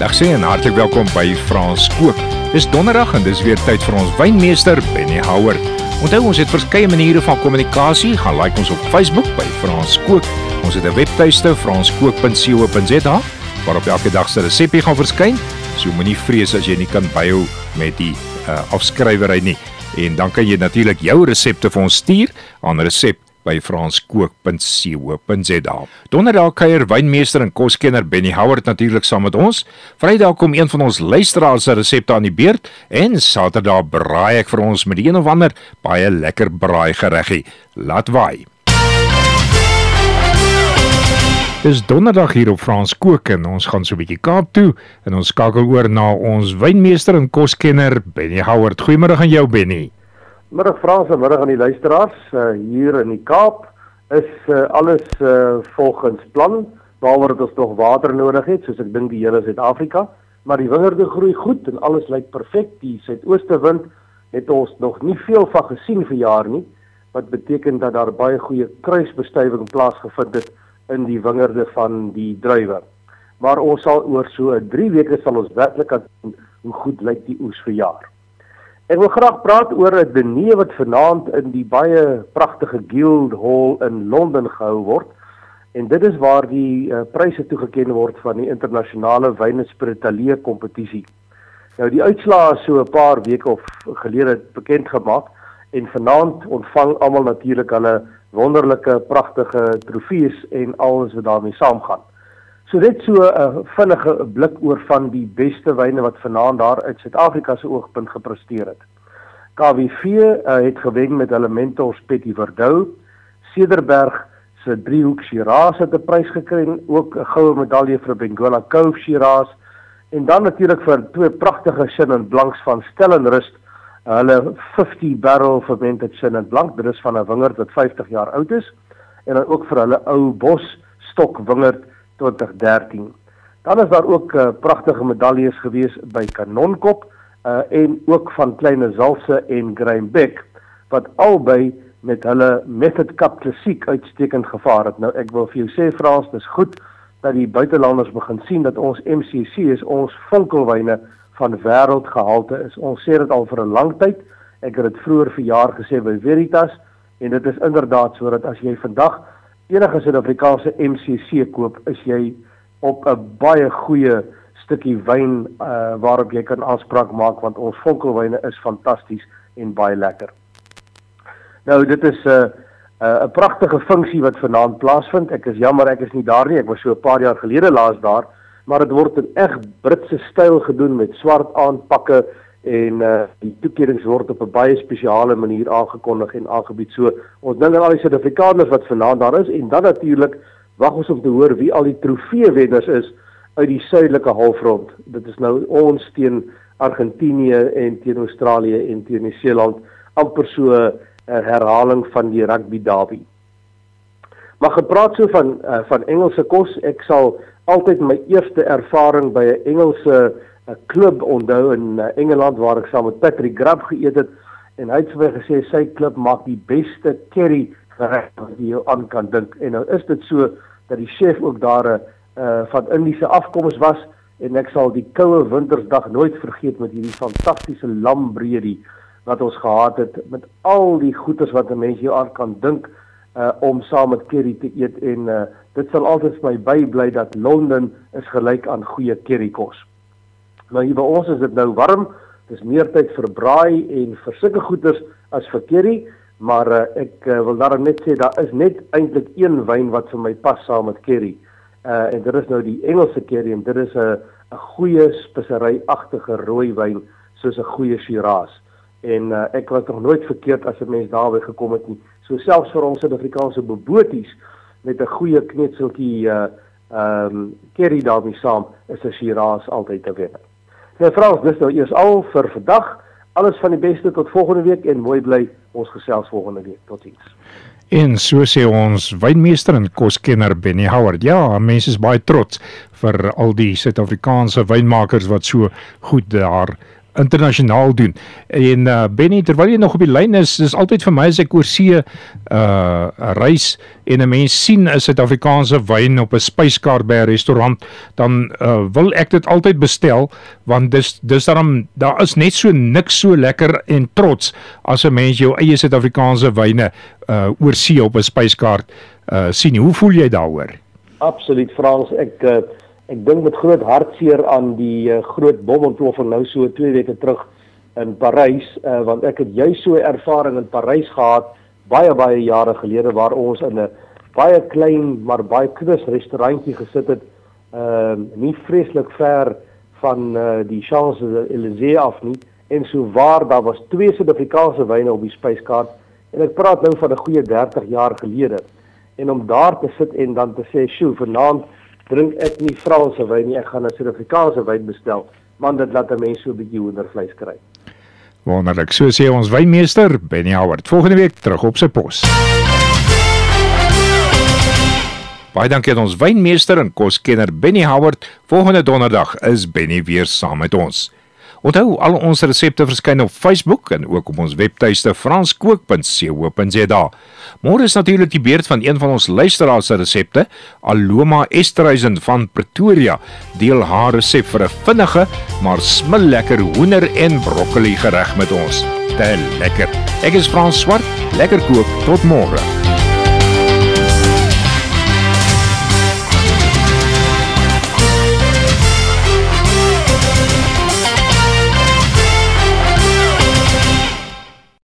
Dag sê en hartlik welkom by Frans Koop. Dis donderdag en dis weer tyd vir ons wynmeester Benny Howard. Onthou ons het verskeie maniere van kommunikasie. Gaan like ons op Facebook by Frans Koop. Ons het 'n webtuiste franskoop.co.za waarop elke dag se resepte gaan verskyn. So moenie vrees as jy nie kan byhou met die uh, afskrywery nie. En dan kan jy natuurlik jou resepte vir ons stuur aan resep by franskook.co.za. Donderdag kuier wynmeester en koskenner Benny Howard natuurlik saam met ons. Vrydag kom een van ons luisteraars se resepte aan die beurt en Saterdag braai ek vir ons met een of ander baie lekker braai gereggie. Laat waai. Dis donderdag hier op Frans Kook en ons gaan so 'n bietjie Kaap toe en ons skakel oor na ons wynmeester en koskenner Benny Howard. Goeiemôre aan jou Benny. Middag Frans en middag aan die luisteraars. Uh, hier in die Kaap is uh, alles uh, volgens plan, behalwe dat ons nog water nodig het, soos ek dink die hele Suid-Afrika, maar die wingerde groei goed en alles lyk perfek. Die suidooste wind het ons nog nie veel van gesien vir jaar nie, wat beteken dat daar baie goeie kruisbestuiving plaasgevind het in die wingerde van die druiwe. Maar ons sal oor so 3 weke sal ons werklik kan hoe goed lyk die oes vir jaar. Ek wil graag praat oor 'n diner wat vanaand in die baie pragtige Guildhall in Londen gehou word. En dit is waar die uh, pryse toegekend word van die internasionale wyn en spirituele kompetisie. Nou die uitslae is so 'n paar weke of gelede bekend gemaak en vanaand ontvang almal natuurlik hulle wonderlike pragtige trofees en alles wat daarmee saamgaan. So dit so 'n uh, vinnige blik oor van die beste wyne wat vanaand daar uit Suid-Afrika se oogpunt gepresteer het. KWV uh, het gewen met hulle mentors Petit Verdou, Cederberg se driehoek Shiraz het 'n prys gekry en ook 'n goue medalje vir Bengola Cove Shiraz. En dan natuurlik vir twee pragtige Chenin Blancs van Stellenrust, hulle 50 barrel fermented Chenin Blanc, dit is van 'n wingerd wat 50 jaar oud is. En dan ook vir hulle ou Bos stok wingerd 2013. Dan is daar ook uh, pragtige medaljes gewees by Kanonkop uh, en ook van Kleine Zalse en Grainbeck wat albei met hulle Method Cup klassiek uitstekend gevaar het. Nou ek wil vir jou sê Frans, dis goed dat die buitelanders begin sien dat ons MCC is ons vinkelwyne van wêreldgehalte is. Ons sê dit al vir 'n lang tyd. Ek het dit vroeër verjaar gesê by Veritas en dit is inderdaad sodat as jy vandag enige Suid-Afrikaanse MCC koop, is jy op 'n baie goeie stukkie wyn uh, waarop jy kan aanspraak maak want ons vonkelwyne is fantasties en baie lekker. Nou dit is 'n uh, 'n uh, pragtige funksie wat vanaand plaasvind. Ek is jammer ek is nie daar nie. Ek was so 'n paar jaar gelede laas daar, maar dit word in reg Britse styl gedoen met swart aanpakke en uh die toekennings word op 'n baie spesiale manier aangekondig en aangebied. So ons dink aan al die Suid-Afrikaners wat vanaand daar is en dan natuurlik wag ons om te hoor wie al die trofeewenners is uit die suidelike halfrond. Dit is nou ons teen Argentinië en teen Australië en teen Nieu-Seeland amper so 'n herhaling van die rugby derby. Maar gepraat so van uh, van Engelse kos, ek sal altyd my eerste ervaring by 'n Engelse 'n klub onthou in uh, Engeland waar ek saam met Patrick Grab geëet het en hy het vir my gesê sy klub maak die beste curry gereg wat jy aan kan dink en nou is dit so dat die chef ook daar 'n uh, van Indiese afkoms was en ek sal die koue wintersdag nooit vergeet met hierdie fantastiese lambreedie wat ons gehad het met al die goeders wat 'n mens jou aan kan dink uh, om saam met curry te eet en uh, dit sal altyd vir my bybly dat Londen is gelyk aan goeie currykos. Nou hier by ons is dit nou warm. Dis meer tyd vir braai en vir sulke goeders as vir curry, maar uh, ek uh, wil daarom net sê daar is net eintlik een wyn wat vir my pas saam met curry. Uh en dit is nou die Engelse curry en dit is 'n 'n goeie speseryagtige rooi wyn soos 'n goeie Shiraz. En uh, ek was nog nooit verkeerd as 'n mens daarby gekom het nie. So selfs vir ons Suid-Afrikaanse boboties met 'n goeie knetseltjie uh ehm um, curry daarmee saam is 'n Shiraz altyd te wen. Nou Frans, dis nou eers al vir vandag. Alles van die beste tot volgende week en mooi bly ons gesels volgende week. Totsiens. En so sê ons wynmeester en koskenner Benny Howard. Ja, mense is baie trots vir al die Suid-Afrikaanse wynmakers wat so goed daar internasionaal doen. En uh, Benny, terwyl jy nog op die lyn is, is altyd vir my as ek oor see uh reis en 'n mens sien 'n Suid-Afrikaanse wyn op 'n spyskaart by 'n restaurant, dan uh, wil ek dit altyd bestel want dis dis daarom daar is net so niks so lekker en trots as 'n mens jou eie Suid-Afrikaanse wyne uh oor see op 'n spyskaart uh sien. Hoe voel jy daaroor? Absoluut Frans, ek uh, ek dink met groot hartseer aan die uh, groot bommelplof nou so 2 weke terug in Parys, uh, want ek het juist so 'n ervaring in Parys gehad baie baie jare gelede waar ons in 'n baie klein maar baie knus restaurantjie gesit het, ehm uh, nie vreeslik ver van uh, die Champs-Élysées af nie en so waar daar was twee Suid-Afrikaanse wyne op die spyskaart en ek praat nou van 'n goeie 30 jaar gelede. En om daar te sit en dan te sê, "Sjoe, vanaand drink ek nie Franse wyn nie, ek gaan 'n Suid-Afrikaanse wyn bestel." Man, dit laat 'n mens so 'n bietjie hoendervleis kry. Wonderlik. So sê ons wynmeester Benny Howard. Volgende week terug op sy pos. Baie dankie aan ons wynmeester en koskenner Benny Howard. Volgende donderdag is Benny weer saam met ons. Onthou al ons resepte verskyn op Facebook en ook op ons webtuiste franskook.co.za. Môre is natuurlik die beurt van een van ons luisteraars se resepte. Aloma Esterhuizen van Pretoria deel haar resep vir 'n vinnige maar smillekker hoender en broccoli gereg met ons. Te lekker. Ek is Frans Swart. Lekker kook. Tot môre.